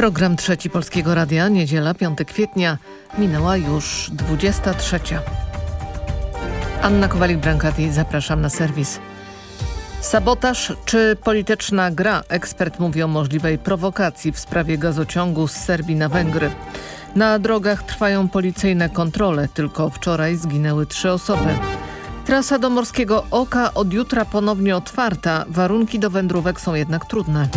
Program Trzeci Polskiego Radia, niedziela 5 kwietnia, minęła już 23. Anna Kowalik-Brankati, zapraszam na serwis. Sabotaż czy polityczna gra? Ekspert mówi o możliwej prowokacji w sprawie gazociągu z Serbii na Węgry. Na drogach trwają policyjne kontrole, tylko wczoraj zginęły trzy osoby. Trasa do Morskiego Oka od jutra ponownie otwarta, warunki do wędrówek są jednak trudne.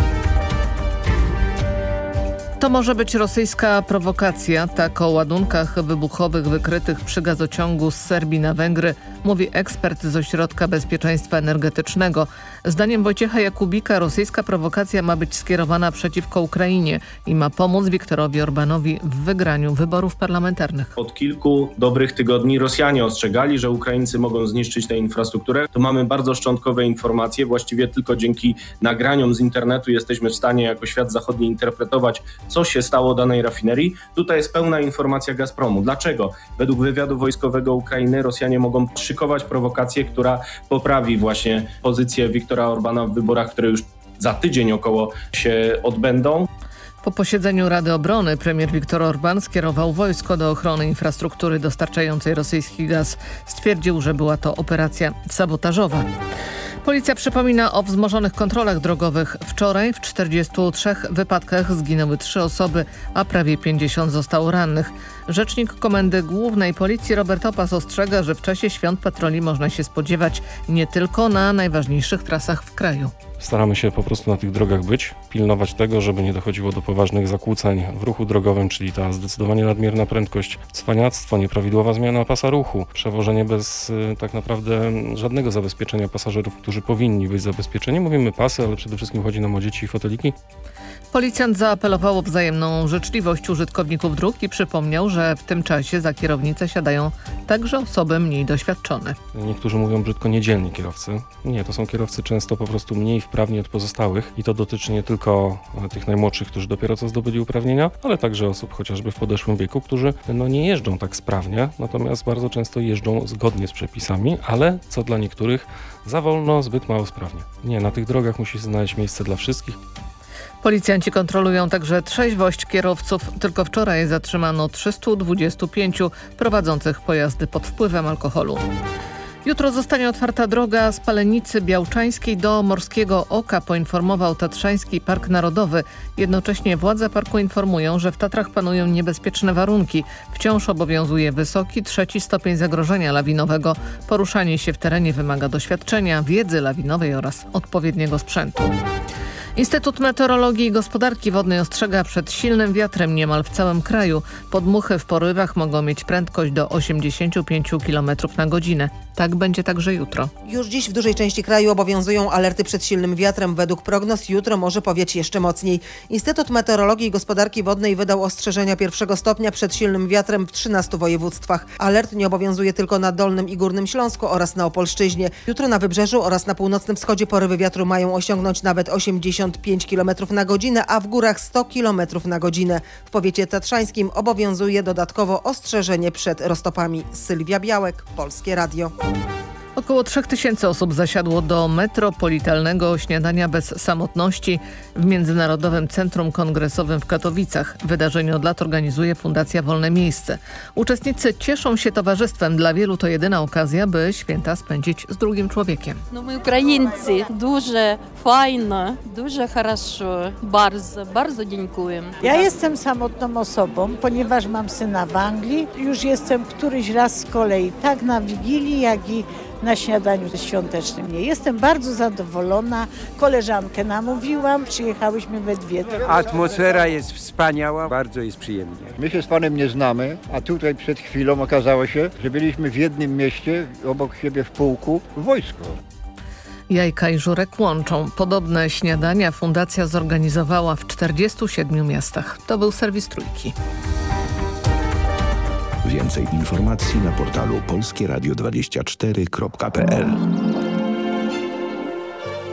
To może być rosyjska prowokacja, tak o ładunkach wybuchowych wykrytych przy gazociągu z Serbii na Węgry mówi ekspert z Ośrodka Bezpieczeństwa Energetycznego. Zdaniem Wojciecha Jakubika rosyjska prowokacja ma być skierowana przeciwko Ukrainie i ma pomóc Wiktorowi Orbanowi w wygraniu wyborów parlamentarnych. Od kilku dobrych tygodni Rosjanie ostrzegali, że Ukraińcy mogą zniszczyć tę infrastrukturę. To mamy bardzo szczątkowe informacje. Właściwie tylko dzięki nagraniom z internetu jesteśmy w stanie jako świat zachodni interpretować, co się stało danej rafinerii. Tutaj jest pełna informacja Gazpromu. Dlaczego? Według wywiadu wojskowego Ukrainy Rosjanie mogą szykować prowokację, która poprawi właśnie pozycję Wiktora Orbana w wyborach, które już za tydzień około się odbędą. Po posiedzeniu Rady Obrony premier Viktor Orban skierował wojsko do ochrony infrastruktury dostarczającej rosyjski gaz. Stwierdził, że była to operacja sabotażowa. Policja przypomina o wzmożonych kontrolach drogowych. Wczoraj w 43 wypadkach zginęły trzy osoby, a prawie 50 zostało rannych. Rzecznik Komendy Głównej Policji Robert Opas ostrzega, że w czasie świąt patroli można się spodziewać nie tylko na najważniejszych trasach w kraju. Staramy się po prostu na tych drogach być, pilnować tego, żeby nie dochodziło do poważnych zakłóceń w ruchu drogowym, czyli ta zdecydowanie nadmierna prędkość, cwaniactwo, nieprawidłowa zmiana pasa ruchu, przewożenie bez y, tak naprawdę żadnego zabezpieczenia pasażerów, którzy powinni być zabezpieczeni. Mówimy pasy, ale przede wszystkim chodzi nam o dzieci i foteliki. Policjant zaapelował o wzajemną życzliwość użytkowników dróg i przypomniał, że w tym czasie za kierownicę siadają także osoby mniej doświadczone. Niektórzy mówią brzydko niedzielni kierowcy. Nie, to są kierowcy często po prostu mniej wprawni od pozostałych i to dotyczy nie tylko tych najmłodszych, którzy dopiero co zdobyli uprawnienia, ale także osób chociażby w podeszłym wieku, którzy no, nie jeżdżą tak sprawnie, natomiast bardzo często jeżdżą zgodnie z przepisami, ale co dla niektórych za wolno, zbyt mało sprawnie. Nie, na tych drogach musi znaleźć miejsce dla wszystkich. Policjanci kontrolują także trzeźwość kierowców. Tylko wczoraj zatrzymano 325 prowadzących pojazdy pod wpływem alkoholu. Jutro zostanie otwarta droga z Palenicy Białczańskiej do Morskiego Oka, poinformował Tatrzański Park Narodowy. Jednocześnie władze parku informują, że w Tatrach panują niebezpieczne warunki. Wciąż obowiązuje wysoki trzeci stopień zagrożenia lawinowego. Poruszanie się w terenie wymaga doświadczenia, wiedzy lawinowej oraz odpowiedniego sprzętu. Instytut Meteorologii i Gospodarki Wodnej ostrzega przed silnym wiatrem niemal w całym kraju. Podmuchy w porywach mogą mieć prędkość do 85 km na godzinę. Tak będzie także jutro. Już dziś w dużej części kraju obowiązują alerty przed silnym wiatrem. Według prognoz jutro może powieć jeszcze mocniej. Instytut Meteorologii i Gospodarki Wodnej wydał ostrzeżenia pierwszego stopnia przed silnym wiatrem w 13 województwach. Alert nie obowiązuje tylko na Dolnym i Górnym Śląsku oraz na Opolszczyźnie. Jutro na Wybrzeżu oraz na północnym wschodzie porywy wiatru mają osiągnąć nawet 85 km na godzinę, a w górach 100 km na godzinę. W powiecie tatrzańskim obowiązuje dodatkowo ostrzeżenie przed roztopami. Sylwia Białek, Polskie Radio. Około 3000 osób zasiadło do metropolitalnego śniadania bez samotności w Międzynarodowym Centrum Kongresowym w Katowicach. Wydarzenie od lat organizuje Fundacja Wolne Miejsce. Uczestnicy cieszą się towarzystwem. Dla wielu to jedyna okazja, by święta spędzić z drugim człowiekiem. No my Ukraińcy, duże, fajne, duże хорошо. Bardzo, bardzo dziękuję. Ja jestem samotną osobą, ponieważ mam syna w Anglii. Już jestem któryś raz z kolei, tak na Wigilii, jak i na śniadaniu świątecznym. Nie jestem bardzo zadowolona. Koleżankę namówiłam, przyjechałyśmy we dwie. Atmosfera jest wspaniała, bardzo jest przyjemnie. My się z panem nie znamy, a tutaj przed chwilą okazało się, że byliśmy w jednym mieście, obok siebie w pułku, w wojsku. Jajka i żurek łączą. Podobne śniadania fundacja zorganizowała w 47 miastach. To był serwis Trójki. Więcej informacji na portalu polskieradio24.pl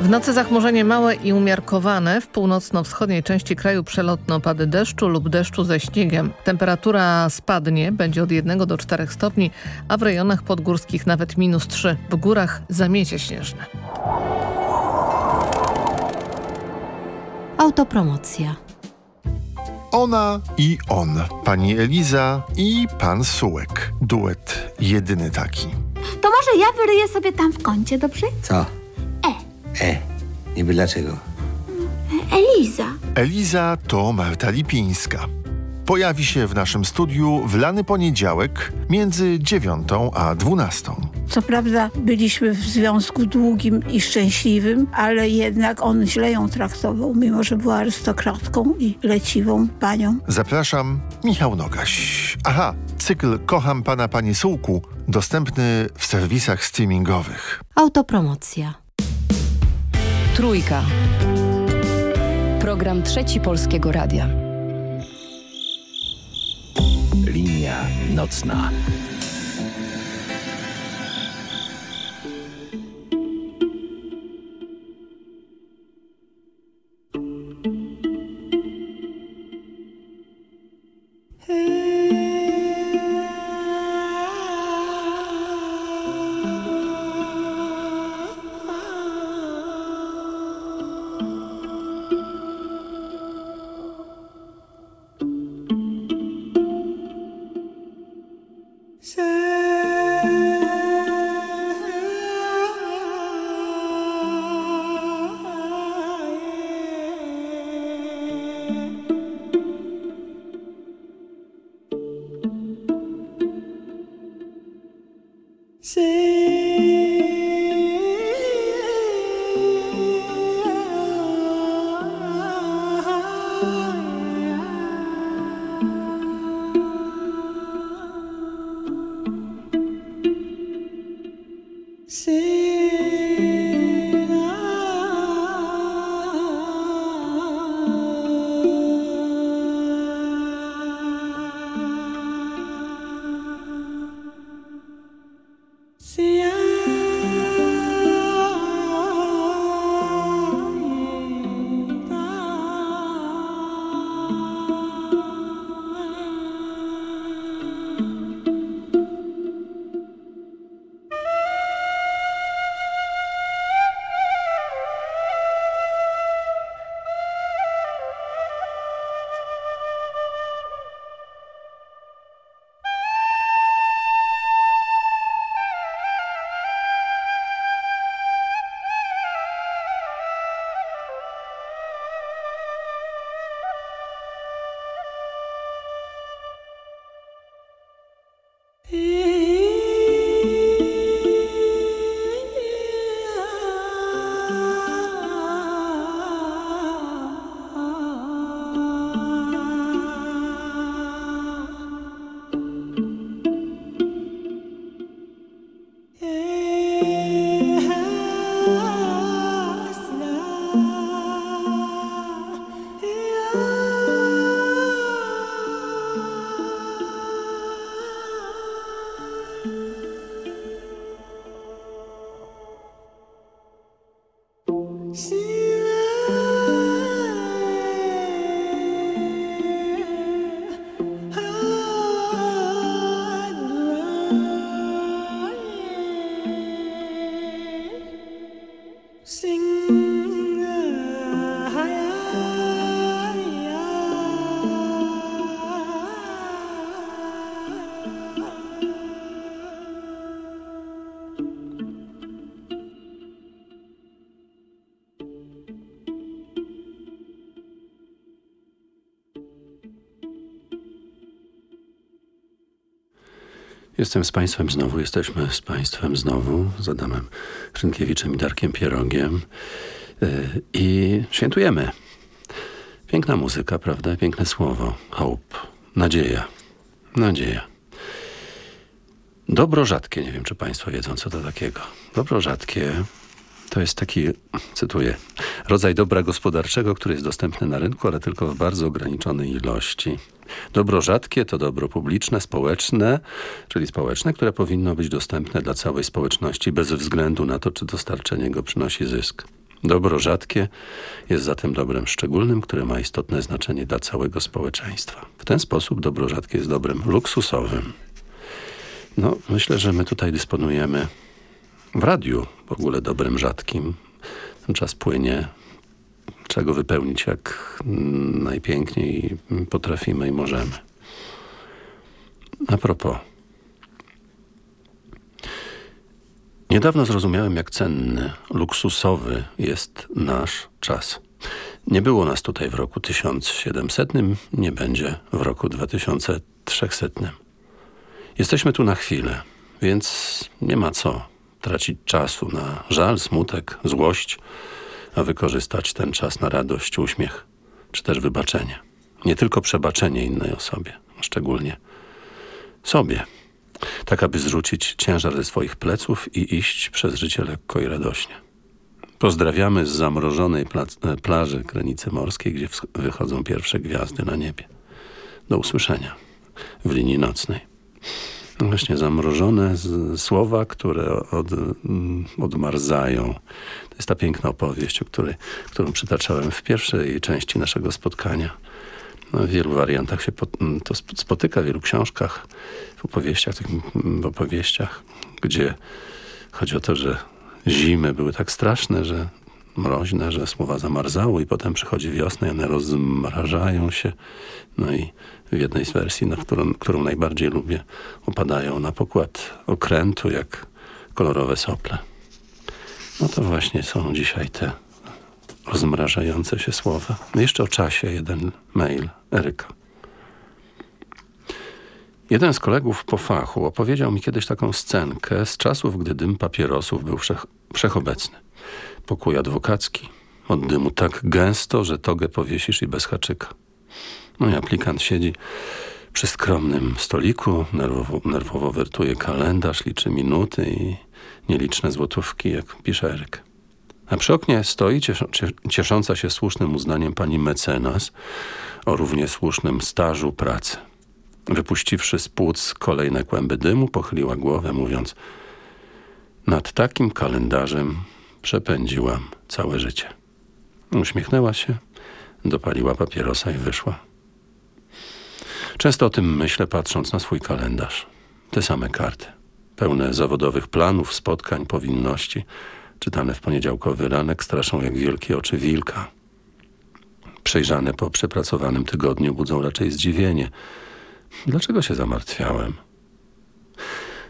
W nocy zachmurzenie małe i umiarkowane. W północno-wschodniej części kraju przelotne opady deszczu lub deszczu ze śniegiem. Temperatura spadnie, będzie od 1 do 4 stopni, a w rejonach podgórskich nawet minus 3. W górach zamiecie śnieżne. Autopromocja. Ona i on. Pani Eliza i pan Sułek. Duet jedyny taki. To może ja wyryję sobie tam w kącie, dobrze? Co? E. E. Niby dlaczego? Eliza. Eliza to Marta Lipińska. Pojawi się w naszym studiu w lany poniedziałek między dziewiątą a dwunastą. Co prawda byliśmy w związku długim i szczęśliwym, ale jednak on źle ją traktował, mimo że była arystokratką i leciwą panią. Zapraszam, Michał Nogaś. Aha, cykl Kocham Pana Panie Sułku dostępny w serwisach streamingowych. Autopromocja. Trójka. Program Trzeci Polskiego Radia. Nocna. Jestem z Państwem znowu, jesteśmy z Państwem znowu, z Adamem Rzynkiewiczem i Darkiem Pierogiem yy, i świętujemy. Piękna muzyka, prawda? Piękne słowo. Hope. Nadzieja. Nadzieja. Dobro rzadkie, nie wiem czy Państwo wiedzą co to takiego. Dobro rzadkie to jest taki, cytuję, rodzaj dobra gospodarczego, który jest dostępny na rynku, ale tylko w bardzo ograniczonej ilości. Dobro rzadkie to dobro publiczne, społeczne, czyli społeczne, które powinno być dostępne dla całej społeczności bez względu na to, czy dostarczenie go przynosi zysk. Dobro rzadkie jest zatem dobrem szczególnym, które ma istotne znaczenie dla całego społeczeństwa. W ten sposób dobro rzadkie jest dobrem luksusowym. No, myślę, że my tutaj dysponujemy w radiu w ogóle dobrem rzadkim. Ten czas płynie. Trzeba go wypełnić jak najpiękniej potrafimy i możemy. A propos. Niedawno zrozumiałem, jak cenny, luksusowy jest nasz czas. Nie było nas tutaj w roku 1700, nie będzie w roku 2300. Jesteśmy tu na chwilę, więc nie ma co tracić czasu na żal, smutek, złość, a wykorzystać ten czas na radość, uśmiech, czy też wybaczenie. Nie tylko przebaczenie innej osobie, szczególnie sobie, tak aby zrzucić ciężar ze swoich pleców i iść przez życie lekko i radośnie. Pozdrawiamy z zamrożonej pla- plaży granicy morskiej, gdzie wychodzą pierwsze gwiazdy na niebie. Do usłyszenia w linii nocnej. Właśnie zamrożone słowa, które od, odmarzają. To jest ta piękna opowieść, o której, którą przytaczałem w pierwszej części naszego spotkania. No, w wielu wariantach się to spotyka, w wielu książkach, w opowieściach, w opowieściach, gdzie chodzi o to, że zimy były tak straszne, że mroźne, że słowa zamarzały i potem przychodzi wiosna i one rozmrażają się. No i w jednej z wersji, na którą, którą najbardziej lubię, opadają na pokład okrętu jak kolorowe sople. No to właśnie są dzisiaj te rozmrażające się słowa. Jeszcze o czasie jeden mail Eryka. Jeden z kolegów po fachu opowiedział mi kiedyś taką scenkę z czasów, gdy dym papierosów był wszech, wszechobecny. Pokój adwokacki, od dymu tak gęsto, że togę powiesisz i bez haczyka. No i aplikant siedzi przy skromnym stoliku, nerwowo, nerwowo wertuje kalendarz, liczy minuty i nieliczne złotówki, jak pisze Eryk. A przy oknie stoi ciesząca się słusznym uznaniem pani mecenas o równie słusznym stażu pracy. Wypuściwszy z płuc kolejne kłęby dymu, pochyliła głowę, mówiąc nad takim kalendarzem przepędziłam całe życie. Uśmiechnęła się, dopaliła papierosa i wyszła. Często o tym myślę, patrząc na swój kalendarz. Te same karty, pełne zawodowych planów, spotkań, powinności, czytane w poniedziałkowy ranek, straszą jak wielkie oczy wilka. Przejrzane po przepracowanym tygodniu budzą raczej zdziwienie. Dlaczego się zamartwiałem?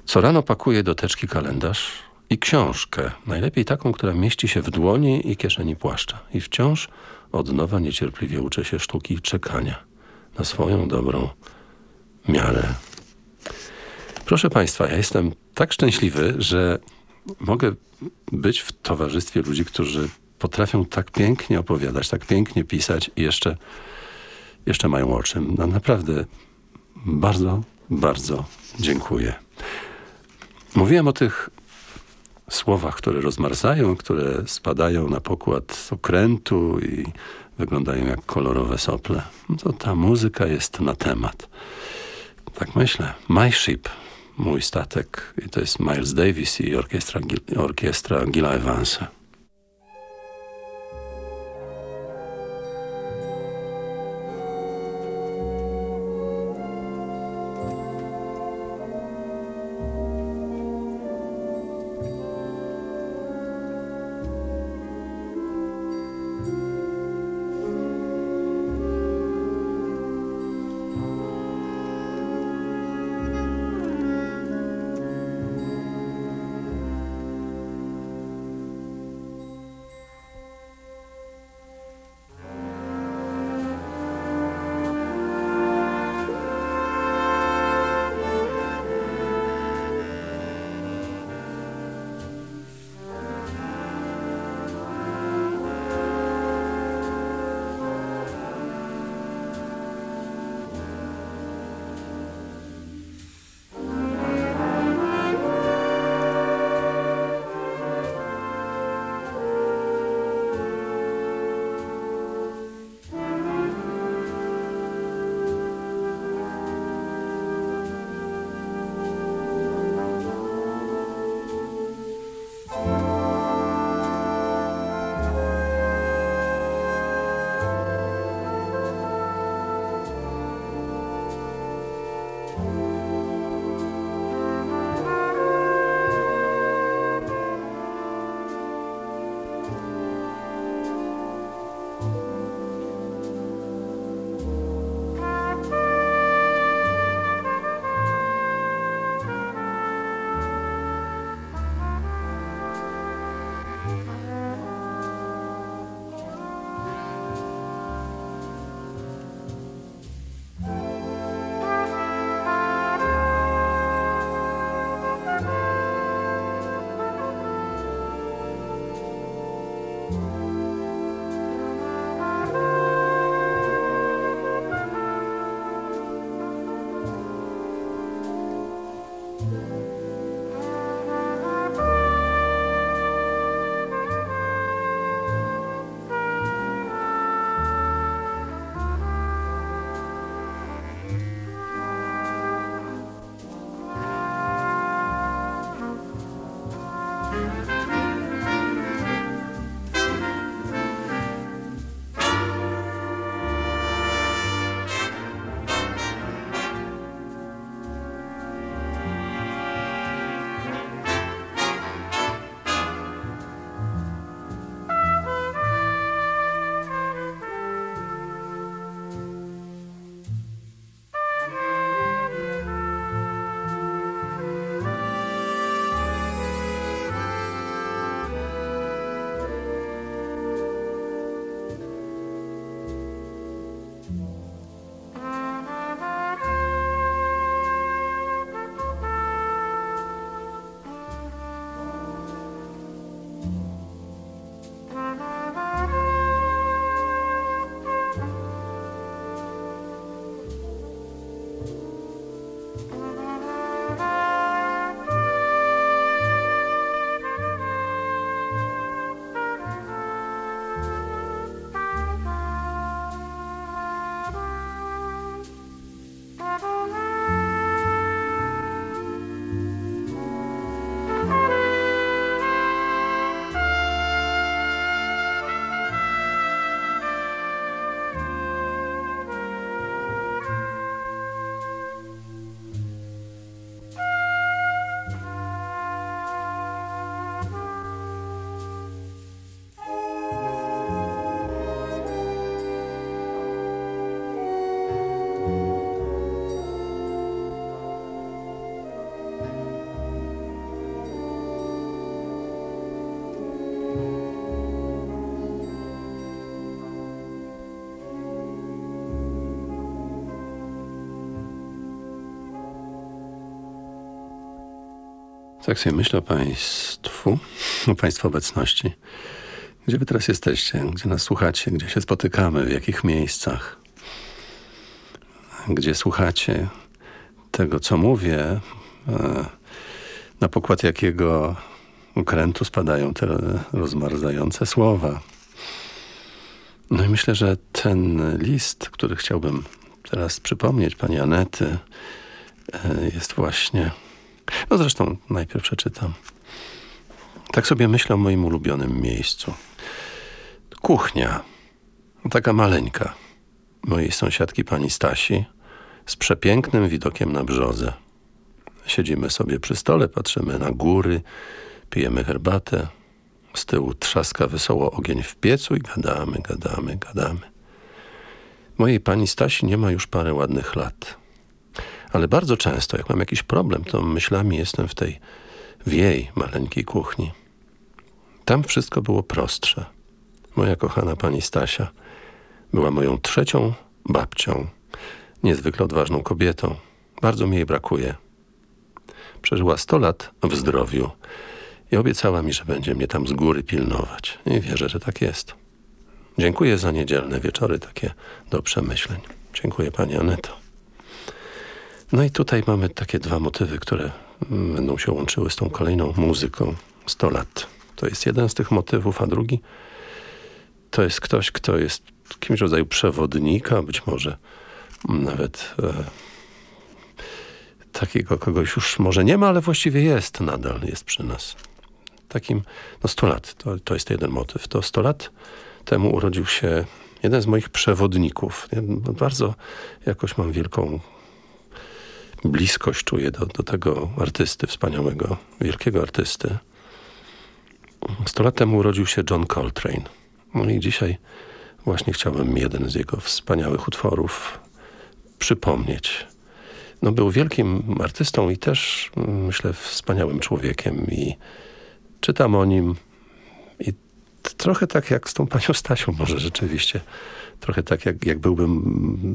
Co rano pakuję do teczki kalendarz i książkę, najlepiej taką, która mieści się w dłoni i kieszeni płaszcza. I wciąż od nowa niecierpliwie uczę się sztuki czekania na swoją dobrą miarę. Proszę Państwa, ja jestem tak szczęśliwy, że mogę być w towarzystwie ludzi, którzy potrafią tak pięknie opowiadać, tak pięknie pisać i jeszcze, jeszcze mają o czym. No naprawdę bardzo, bardzo dziękuję. Mówiłem o tych słowach, które rozmarzają, które spadają na pokład okrętu i wyglądają jak kolorowe sople. No to ta muzyka jest na temat. Tak myślę. My Ship, mój statek. I to jest Miles Davis i orkiestra, orkiestra Gila Evansa. Tak sobie myślę o Państwu, o Państwa obecności. Gdzie Wy teraz jesteście? Gdzie nas słuchacie? Gdzie się spotykamy? W jakich miejscach? Gdzie słuchacie tego, co mówię? E, na pokład jakiego ukrętu spadają te rozmarzające słowa? No i myślę, że ten list, który chciałbym teraz przypomnieć pani Anety, e, jest właśnie... No zresztą najpierw przeczytam. Tak sobie myślę o moim ulubionym miejscu. Kuchnia. Taka maleńka. Mojej sąsiadki pani Stasi z przepięknym widokiem na brzozę. Siedzimy sobie przy stole, patrzymy na góry, pijemy herbatę. Z tyłu trzaska wesoło ogień w piecu i gadamy, gadamy, gadamy. Mojej pani Stasi nie ma już parę ładnych lat. Ale bardzo często, jak mam jakiś problem, to myślami jestem w tej, w jej maleńkiej kuchni. Tam wszystko było prostsze. Moja kochana pani Stasia była moją trzecią babcią, niezwykle odważną kobietą. Bardzo mi jej brakuje. Przeżyła sto lat w zdrowiu i obiecała mi, że będzie mnie tam z góry pilnować. I wierzę, że tak jest. Dziękuję za niedzielne wieczory takie do przemyśleń. Dziękuję pani Aneto. No i tutaj mamy takie dwa motywy, które będą się łączyły z tą kolejną muzyką. 100 lat. To jest jeden z tych motywów, a drugi to jest ktoś, kto jest kimś rodzaju przewodnika, być może nawet e, takiego kogoś już może nie ma, ale właściwie jest nadal, jest przy nas. Takim, no 100 lat, to, to jest jeden motyw. To 100 lat temu urodził się jeden z moich przewodników. Ja bardzo jakoś mam wielką bliskość czuję do, do tego artysty wspaniałego, wielkiego artysty. 100 lat temu urodził się John Coltrane. No i dzisiaj właśnie chciałbym jeden z jego wspaniałych utworów przypomnieć. No był wielkim artystą i też myślę wspaniałym człowiekiem i czytam o nim i trochę tak jak z tą panią Stasią może rzeczywiście. Trochę tak jak, jak byłbym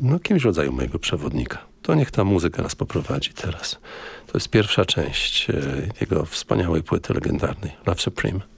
no, kimś rodzaju mojego przewodnika. To niech ta muzyka nas poprowadzi teraz. To jest pierwsza część e, jego wspaniałej płyty legendarnej Love Supreme.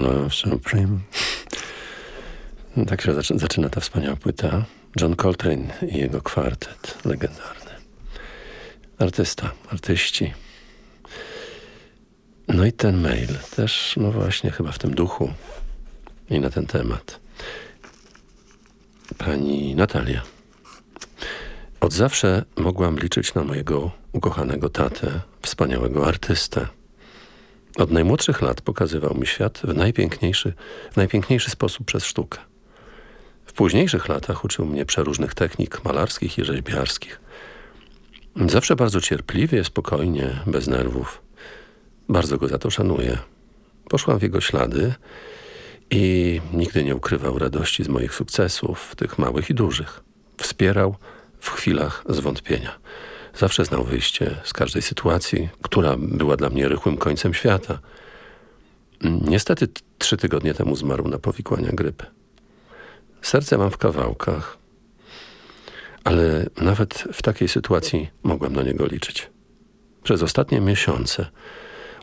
Love Supreme. Tak się zaczyna ta wspaniała płyta. John Coltrane i jego kwartet legendarny. Artysta, artyści. No i ten mail też, no właśnie, chyba w tym duchu i na ten temat. Pani Natalia. Od zawsze mogłam liczyć na mojego ukochanego tatę, wspaniałego artystę. Od najmłodszych lat pokazywał mi świat w najpiękniejszy, w najpiękniejszy sposób przez sztukę. W późniejszych latach uczył mnie przeróżnych technik malarskich i rzeźbiarskich. Zawsze bardzo cierpliwie, spokojnie, bez nerwów. Bardzo go za to szanuję. Poszłam w jego ślady i nigdy nie ukrywał radości z moich sukcesów, tych małych i dużych. Wspierał w chwilach zwątpienia. Zawsze znał wyjście z każdej sytuacji, która była dla mnie rychłym końcem świata. Niestety trzy tygodnie temu zmarł na powikłania grypy. Serce mam w kawałkach, ale nawet w takiej sytuacji mogłem na niego liczyć. Przez ostatnie miesiące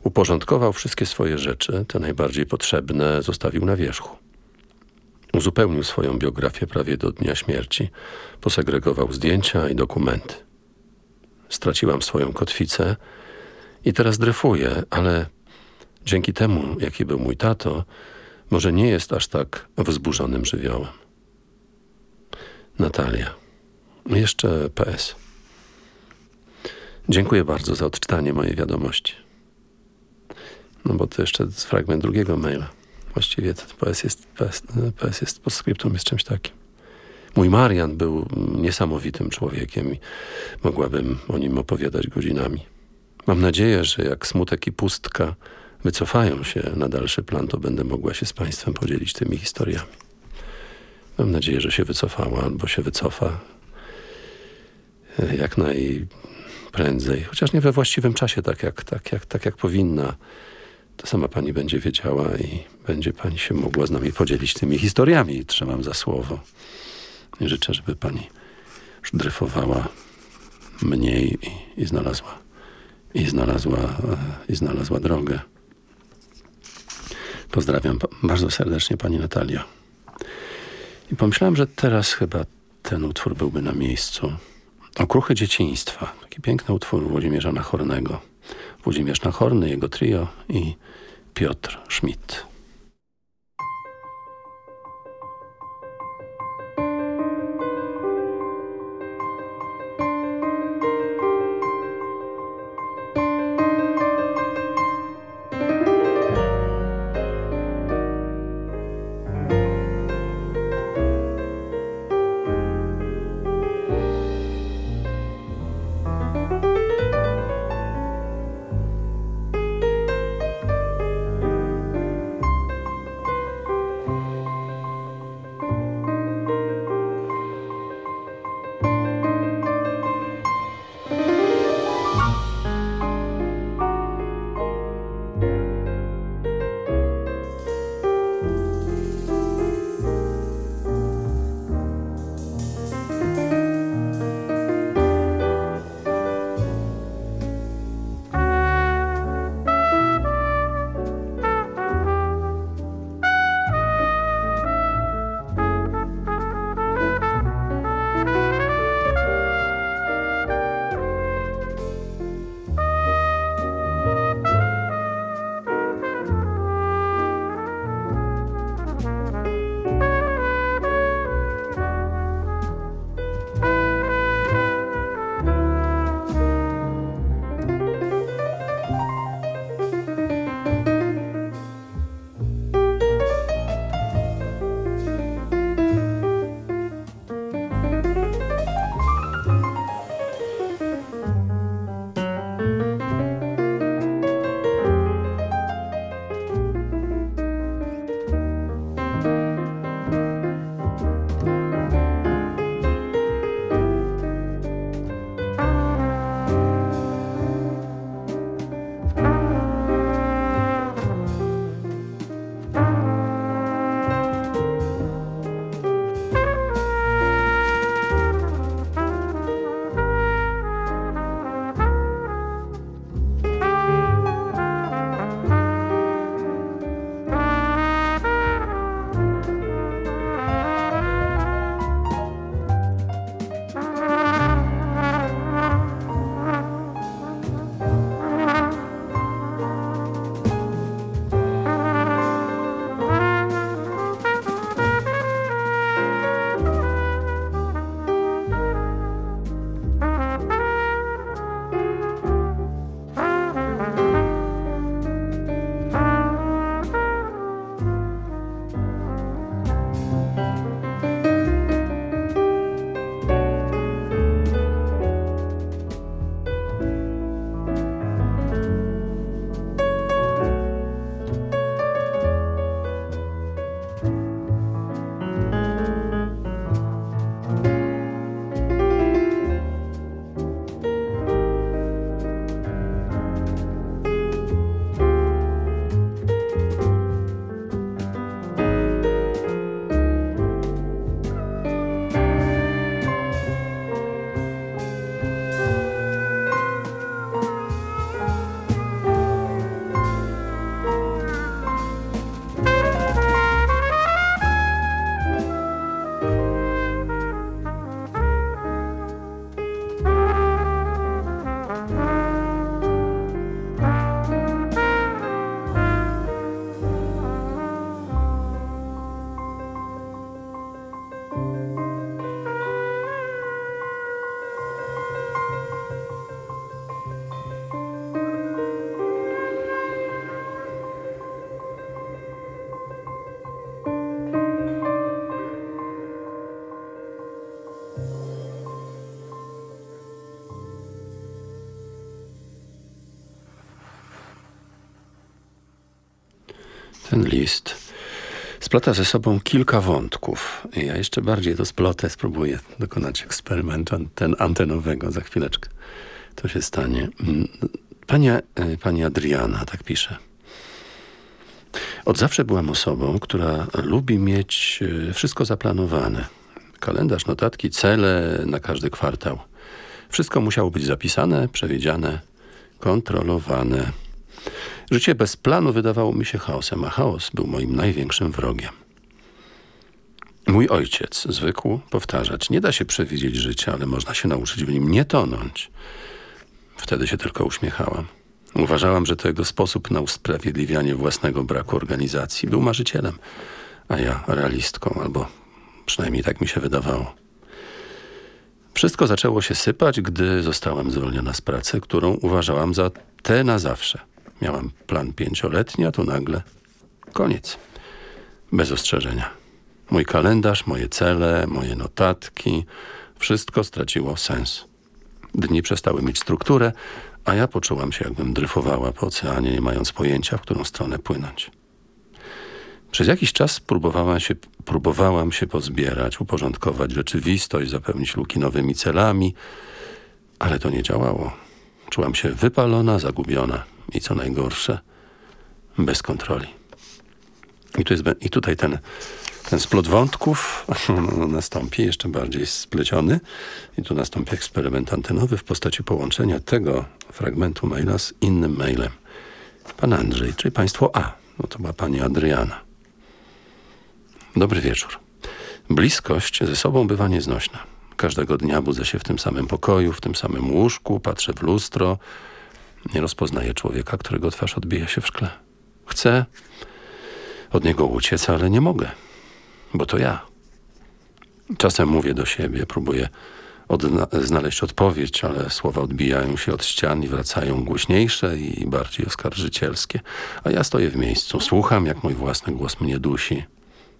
uporządkował wszystkie swoje rzeczy, te najbardziej potrzebne zostawił na wierzchu. Uzupełnił swoją biografię prawie do dnia śmierci, posegregował zdjęcia i dokumenty. Straciłam swoją kotwicę i teraz dryfuję, ale dzięki temu, jaki był mój tato, może nie jest aż tak wzburzonym żywiołem. Natalia. Jeszcze PS. Dziękuję bardzo za odczytanie mojej wiadomości. No bo to jeszcze fragment drugiego maila. Właściwie PS jest, PS, PS jest postscriptum jest czymś takim. Mój Marian był niesamowitym człowiekiem i mogłabym o nim opowiadać godzinami. Mam nadzieję, że jak smutek i pustka wycofają się na dalszy plan, to będę mogła się z Państwem podzielić tymi historiami. Mam nadzieję, że się wycofała albo się wycofa jak najprędzej, chociaż nie we właściwym czasie, tak jak, tak jak, tak jak powinna. To sama Pani będzie wiedziała i będzie Pani się mogła z nami podzielić tymi historiami. Trzymam za słowo. Życzę, żeby Pani dryfowała mniej i, i znalazła i znalazła, i znalazła drogę. Pozdrawiam bardzo serdecznie Pani Natalio. I pomyślałem, że teraz chyba ten utwór byłby na miejscu. Okruchy dzieciństwa. Taki piękny utwór Włodzimierza Nachornego. Włodzimierz Nachorny, jego trio i Piotr Schmidt. Ten list splata ze sobą kilka wątków. Ja jeszcze bardziej to splotę spróbuję dokonać eksperymentu ten antenowego za chwileczkę. To się stanie. Mm, pani, e, pani Adriana tak pisze. Od zawsze byłam osobą, która lubi mieć e, wszystko zaplanowane. Kalendarz, notatki, cele na każdy kwartał. Wszystko musiało być zapisane, przewidziane, kontrolowane. Życie bez planu wydawało mi się chaosem, a chaos był moim największym wrogiem. Mój ojciec zwykł powtarzać, nie da się przewidzieć życia, ale można się nauczyć w nim nie tonąć. Wtedy się tylko uśmiechałam. Uważałam, że to jego sposób na usprawiedliwianie własnego braku organizacji. Był marzycielem, a ja realistką, albo przynajmniej tak mi się wydawało. Wszystko zaczęło się sypać, gdy zostałam zwolniona z pracy, którą uważałam za tę na zawsze. Miałam plan pięcioletni, a tu nagle koniec. Bez ostrzeżenia. Mój kalendarz, moje cele, moje notatki, wszystko straciło sens. Dni przestały mieć strukturę, a ja poczułam się, jakbym dryfowała po oceanie, nie mając pojęcia, w którą stronę płynąć. Przez jakiś czas próbowałam się, próbowałam się pozbierać, uporządkować rzeczywistość, zapełnić luki nowymi celami, ale to nie działało. Czułam się wypalona, zagubiona i co najgorsze, bez kontroli. I, tu jest, i tutaj ten, ten splot wątków nastąpi, jeszcze bardziej spleciony. I tu nastąpi eksperyment antenowy w postaci połączenia tego fragmentu maila z innym mailem. Pan Andrzej, czyli państwo A. No to była pani Adriana. Dobry wieczór. Bliskość ze sobą bywa nieznośna. Każdego dnia budzę się w tym samym pokoju, w tym samym łóżku, patrzę w lustro. Nie rozpoznaję człowieka, którego twarz odbija się w szkle. Chcę od niego uciec, ale nie mogę, bo to ja. Czasem mówię do siebie, próbuję znaleźć odpowiedź, ale słowa odbijają się od ścian i wracają głośniejsze i bardziej oskarżycielskie. A ja stoję w miejscu, słucham, jak mój własny głos mnie dusi.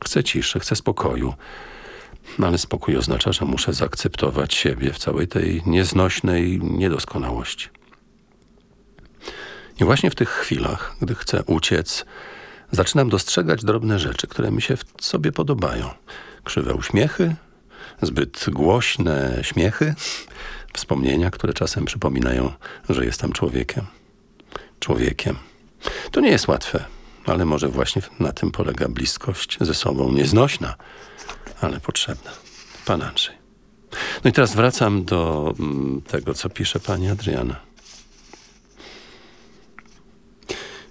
Chcę ciszy, chcę spokoju. Ale spokój oznacza, że muszę zaakceptować siebie w całej tej nieznośnej niedoskonałości. I właśnie w tych chwilach, gdy chcę uciec, zaczynam dostrzegać drobne rzeczy, które mi się w sobie podobają. Krzywe uśmiechy, zbyt głośne śmiechy, wspomnienia, które czasem przypominają, że jestem człowiekiem. Człowiekiem. To nie jest łatwe, ale może właśnie na tym polega bliskość ze sobą. Nieznośna, ale potrzebna. Pan Andrzej. No i teraz wracam do mm, tego, co pisze pani Adriana.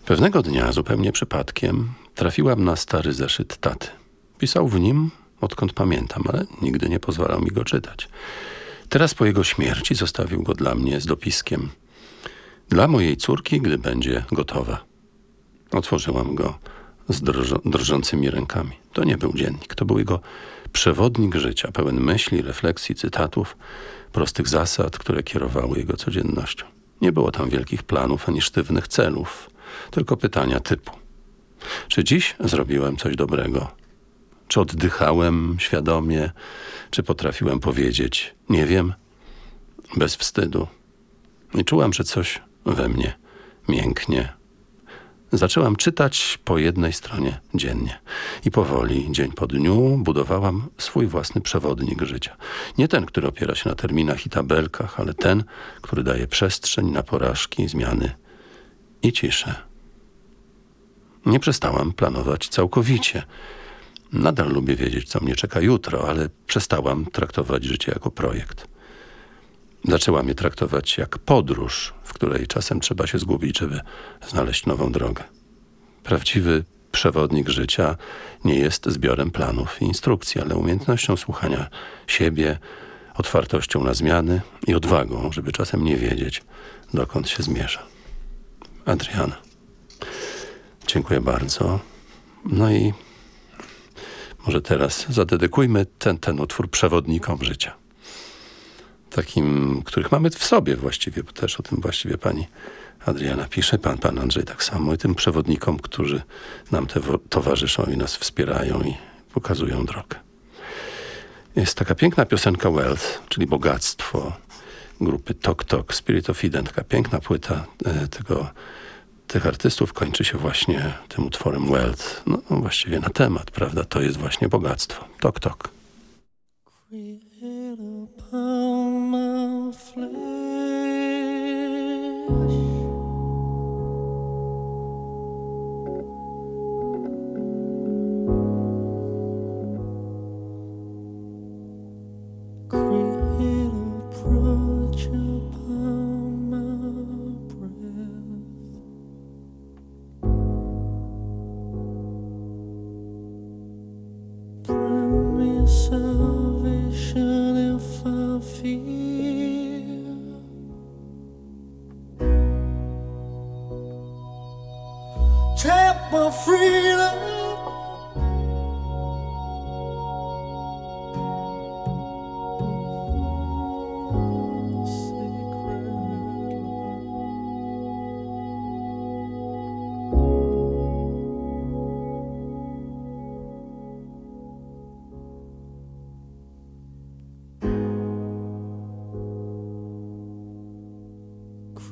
Pewnego dnia, zupełnie przypadkiem, trafiłam na stary zeszyt taty. Pisał w nim, odkąd pamiętam, ale nigdy nie pozwalał mi go czytać. Teraz po jego śmierci zostawił go dla mnie z dopiskiem. Dla mojej córki, gdy będzie gotowa. Otworzyłam go z drżącymi rękami. To nie był dziennik, to był jego przewodnik życia, pełen myśli, refleksji, cytatów, prostych zasad, które kierowały jego codziennością. Nie było tam wielkich planów ani sztywnych celów, tylko pytania typu. Czy dziś zrobiłem coś dobrego? Czy oddychałem świadomie? Czy potrafiłem powiedzieć nie wiem? Bez wstydu. I czułam, że coś we mnie mięknie, Zaczęłam czytać po jednej stronie dziennie. I powoli, dzień po dniu, budowałam swój własny przewodnik życia. Nie ten, który opiera się na terminach i tabelkach, ale ten, który daje przestrzeń na porażki, zmiany i ciszę. Nie przestałam planować całkowicie. Nadal lubię wiedzieć, co mnie czeka jutro, ale przestałam traktować życie jako projekt. Zaczęłam je traktować jak podróż, w której czasem trzeba się zgubić, żeby znaleźć nową drogę. Prawdziwy przewodnik życia nie jest zbiorem planów i instrukcji, ale umiejętnością słuchania siebie, otwartością na zmiany i odwagą, żeby czasem nie wiedzieć, dokąd się zmierza. Adriana. Dziękuję bardzo. No i może teraz zadedykujmy ten, ten utwór przewodnikom życia takim, których mamy w sobie właściwie, bo też o tym właściwie pani Adriana pisze, pan, pan Andrzej tak samo i tym przewodnikom, którzy nam te towarzyszą i nas wspierają i pokazują drogę. Jest taka piękna piosenka Wealth, czyli bogactwo grupy Tok Tok, Spirit of Eden, taka piękna płyta e, tego tych artystów kończy się właśnie tym utworem Wealth. No właściwie na temat, prawda? To jest właśnie bogactwo. Tok, tok. Create upon my flesh.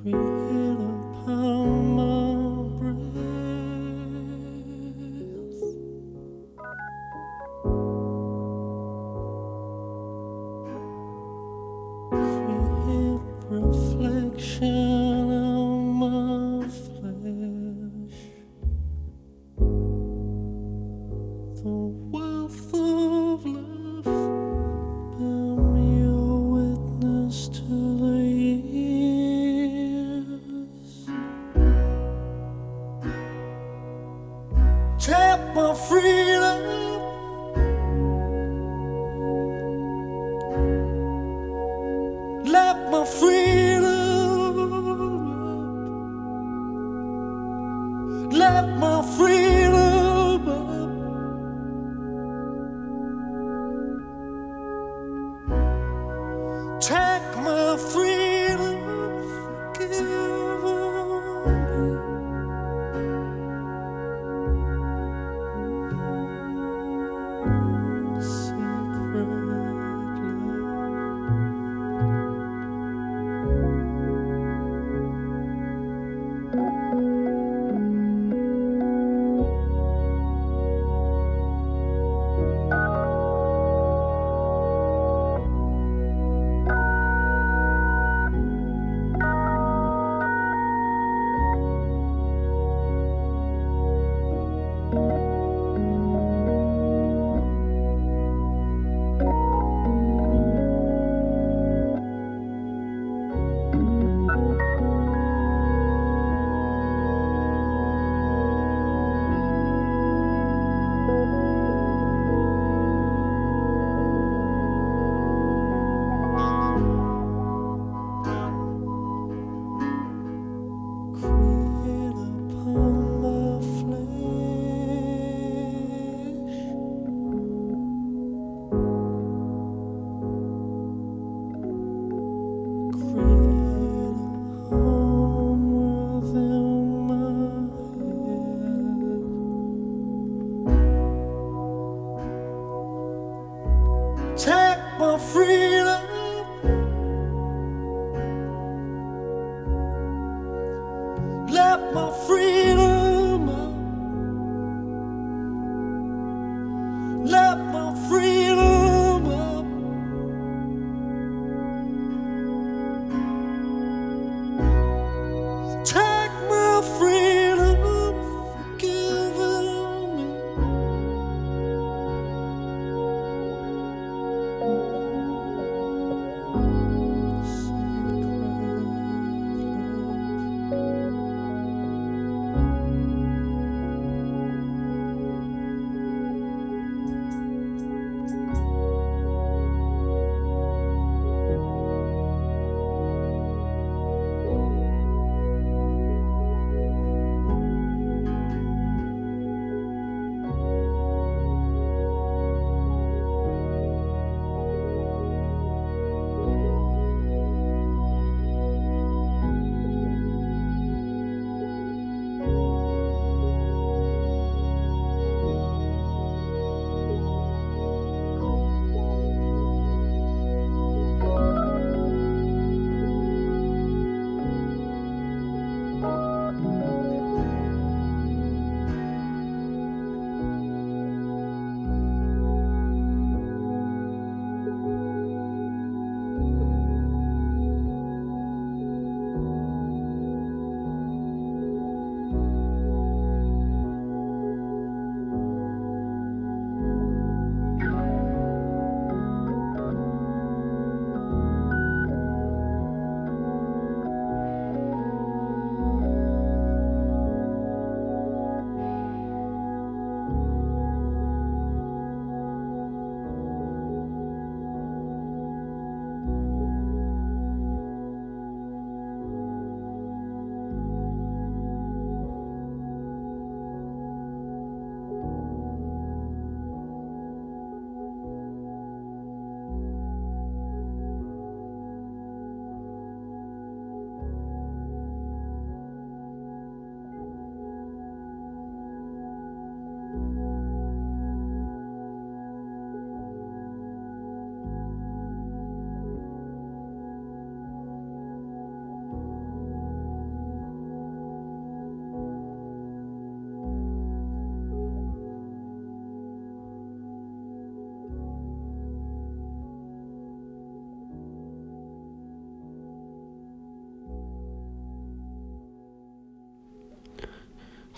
Gabriela.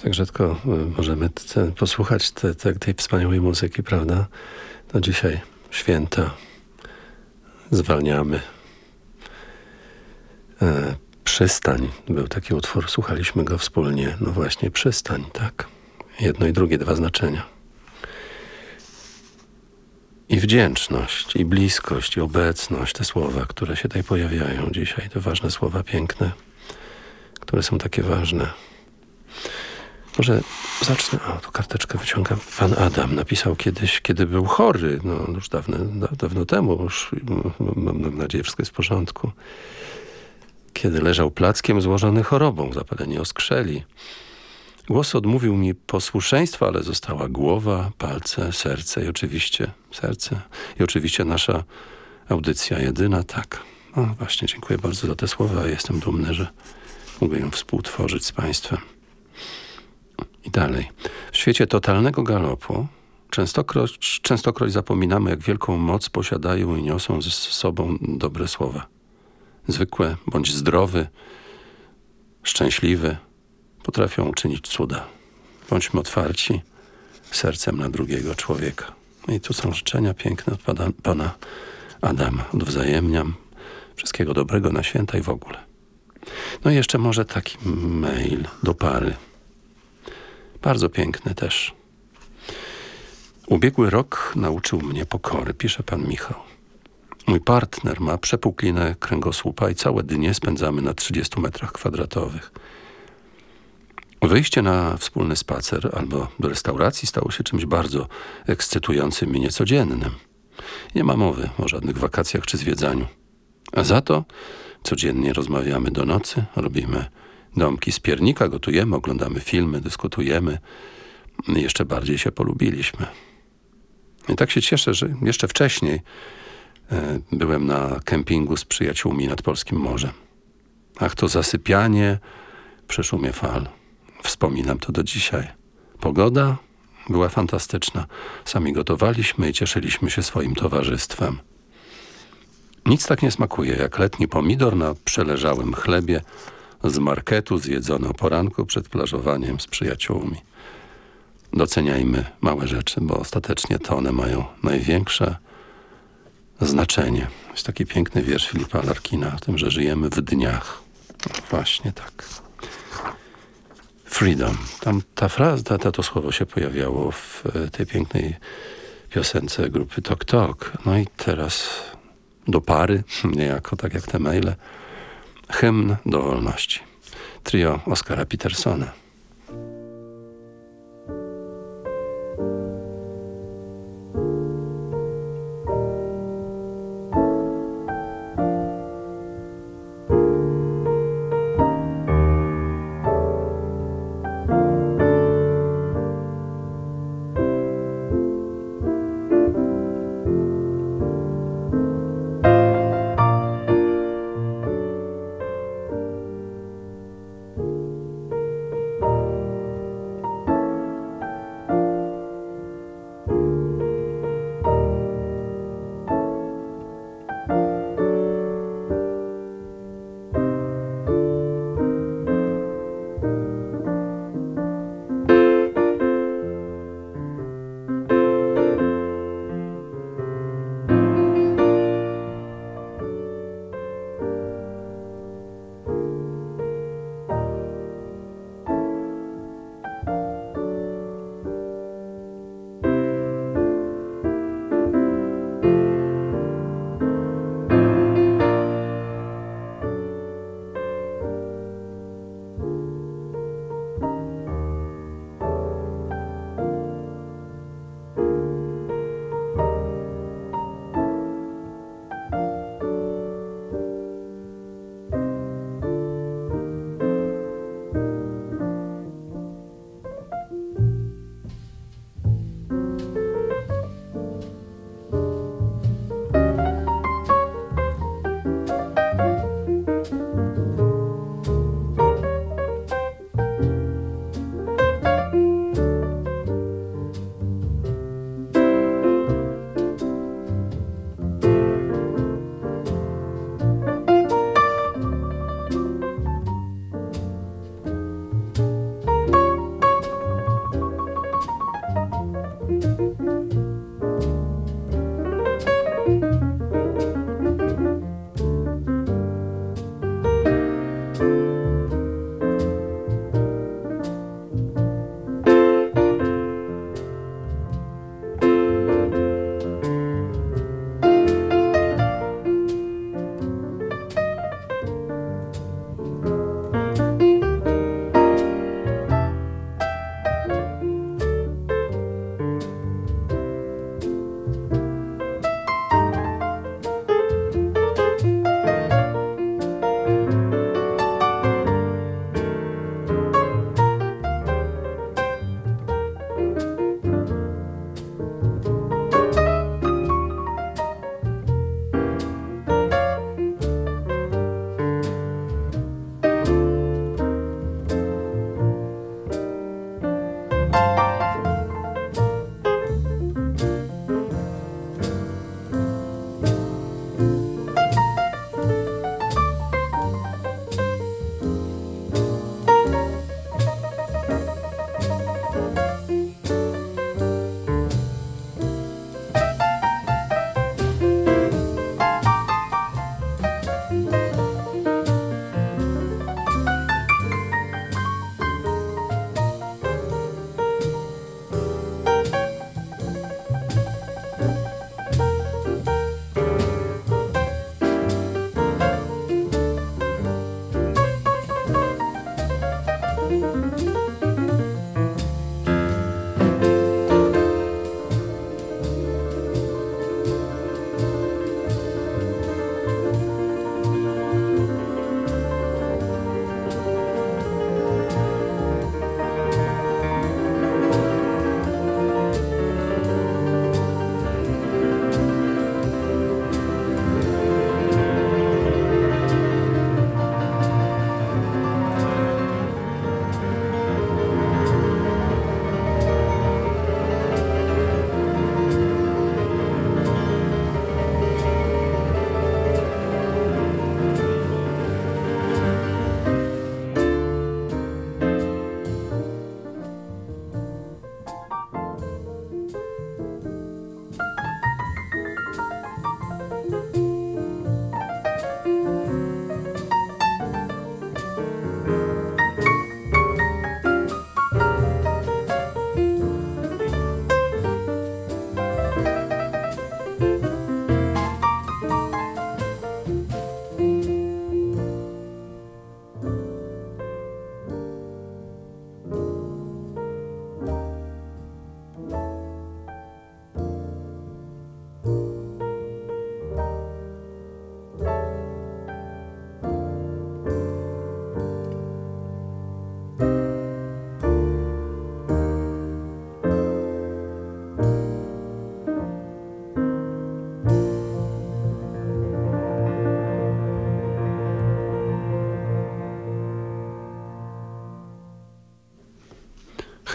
Tak rzadko y, możemy te, posłuchać te, te, tej wspaniałej muzyki, prawda? No dzisiaj święta, zwalniamy. E, przystań był taki utwór, słuchaliśmy go wspólnie. No właśnie, przystań, tak. Jedno i drugie, dwa znaczenia. I wdzięczność, i bliskość, i obecność, te słowa, które się tutaj pojawiają dzisiaj, te ważne słowa piękne, które są takie ważne. Może zacznę, o tu karteczkę wyciągam. Pan Adam napisał kiedyś, kiedy był chory, no już dawno, dawno temu, już mam nadzieję, wszystko jest w porządku. Kiedy leżał plackiem złożony chorobą, zapalenie oskrzeli. Głos odmówił mi posłuszeństwa, ale została głowa, palce, serce i oczywiście serce. I oczywiście nasza audycja jedyna, tak. No właśnie, dziękuję bardzo za te słowa. Jestem dumny, że mogę ją współtworzyć z Państwem. I dalej. W świecie totalnego galopu częstokroć, częstokroć zapominamy, jak wielką moc posiadają i niosą ze sobą dobre słowa. Zwykłe bądź zdrowy, szczęśliwy, potrafią czynić cuda. Bądźmy otwarci sercem na drugiego człowieka. I tu są życzenia piękne od pana, pana Adama. Odwzajemniam wszystkiego dobrego na święta i w ogóle. No i jeszcze może taki mail do pary. Bardzo piękny też. Ubiegły rok nauczył mnie pokory, pisze pan Michał. Mój partner ma przepuklinę kręgosłupa i całe dnie spędzamy na 30 metrach kwadratowych. Wyjście na wspólny spacer albo do restauracji stało się czymś bardzo ekscytującym i niecodziennym. Nie ma mowy o żadnych wakacjach czy zwiedzaniu. A za to codziennie rozmawiamy do nocy, robimy domki z piernika, gotujemy, oglądamy filmy, dyskutujemy. Jeszcze bardziej się polubiliśmy. I tak się cieszę, że jeszcze wcześniej e, byłem na kempingu z przyjaciółmi nad Polskim Morzem. Ach, to zasypianie przy szumie fal. Wspominam to do dzisiaj. Pogoda była fantastyczna. Sami gotowaliśmy i cieszyliśmy się swoim towarzystwem. Nic tak nie smakuje jak letni pomidor na przeleżałym chlebie z marketu zjedzony o poranku przed plażowaniem z przyjaciółmi. Doceniajmy małe rzeczy, bo ostatecznie to one mają największe znaczenie. Jest taki piękny wiersz Filipa Larkina o tym, że żyjemy w dniach. Właśnie tak. Freedom. Tam ta fraza, ta, to słowo się pojawiało w e, tej pięknej piosence grupy Tok Tok. No i teraz do pary, niejako tak jak te maile, hymn do wolności. Trio Oskara Petersona.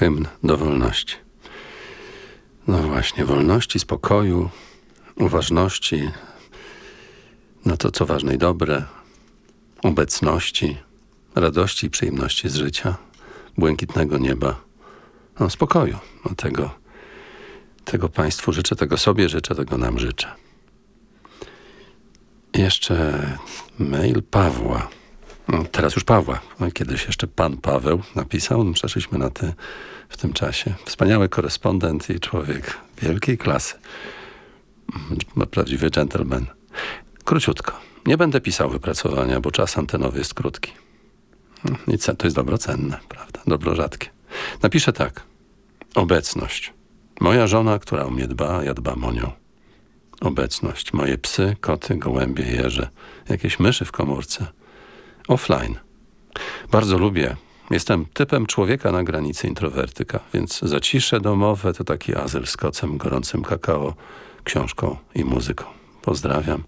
Hymn do wolności. No właśnie, wolności, spokoju, uważności na to, co ważne i dobre, obecności, radości i przyjemności z życia, błękitnego nieba, no, spokoju. No, tego, tego Państwu życzę, tego sobie życzę, tego nam życzę. Jeszcze mail Pawła. No, teraz już Pawła. Kiedyś jeszcze pan Paweł napisał. No, przeszliśmy na ty w tym czasie. Wspaniały korespondent i człowiek wielkiej klasy. Mm, prawdziwy gentleman. Króciutko. Nie będę pisał wypracowania, bo czas antenowy jest krótki. No, I to jest dobro cenne, prawda? Dobro rzadkie. Napiszę tak. Obecność. Moja żona, która o mnie dba, ja dbam o nią. Obecność. Moje psy, koty, gołębie, jeże. Jakieś myszy w komórce. Offline. Bardzo lubię. Jestem typem człowieka na granicy introwertyka, więc zacisze domowe to taki azyl z kocem, gorącym kakao, książką i muzyką. Pozdrawiam.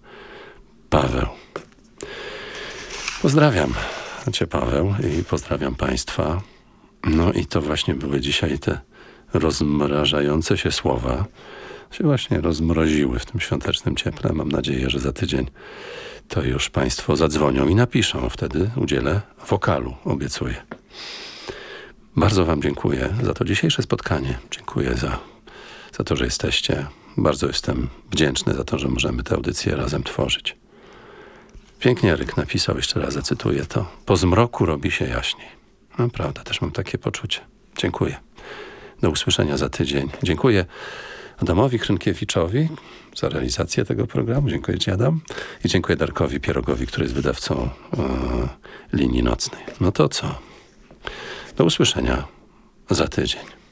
Paweł. Pozdrawiam Cię, Paweł, i pozdrawiam Państwa. No i to właśnie były dzisiaj te rozmrażające się słowa. Się właśnie rozmroziły w tym świątecznym cieple. Mam nadzieję, że za tydzień to już Państwo zadzwonią i napiszą. Wtedy udzielę wokalu, obiecuję. Bardzo Wam dziękuję za to dzisiejsze spotkanie. Dziękuję za, za to, że jesteście. Bardzo jestem wdzięczny za to, że możemy tę audycję razem tworzyć. Pięknie Ryk napisał, jeszcze raz zacytuję to. Po zmroku robi się jaśniej. Naprawdę, też mam takie poczucie. Dziękuję. Do usłyszenia za tydzień. Dziękuję Adamowi Hrynkiewiczowi za realizację tego programu. Dziękuję Ci, Adam. I dziękuję Darkowi Pierogowi, który jest wydawcą e, linii nocnej. No to co? Do usłyszenia za tydzień.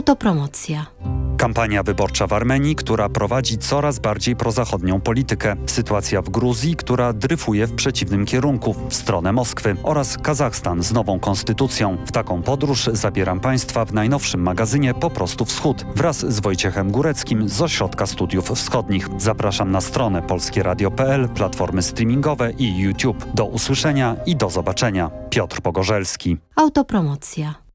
Autopromocja. Kampania wyborcza w Armenii, która prowadzi coraz bardziej prozachodnią politykę. Sytuacja w Gruzji, która dryfuje w przeciwnym kierunku, w stronę Moskwy. Oraz Kazachstan z nową konstytucją. W taką podróż zabieram Państwa w najnowszym magazynie Po prostu Wschód. Wraz z Wojciechem Góreckim z Ośrodka Studiów Wschodnich. Zapraszam na stronę polskieradio.pl, platformy streamingowe i YouTube. Do usłyszenia i do zobaczenia. Piotr Pogorzelski. Autopromocja.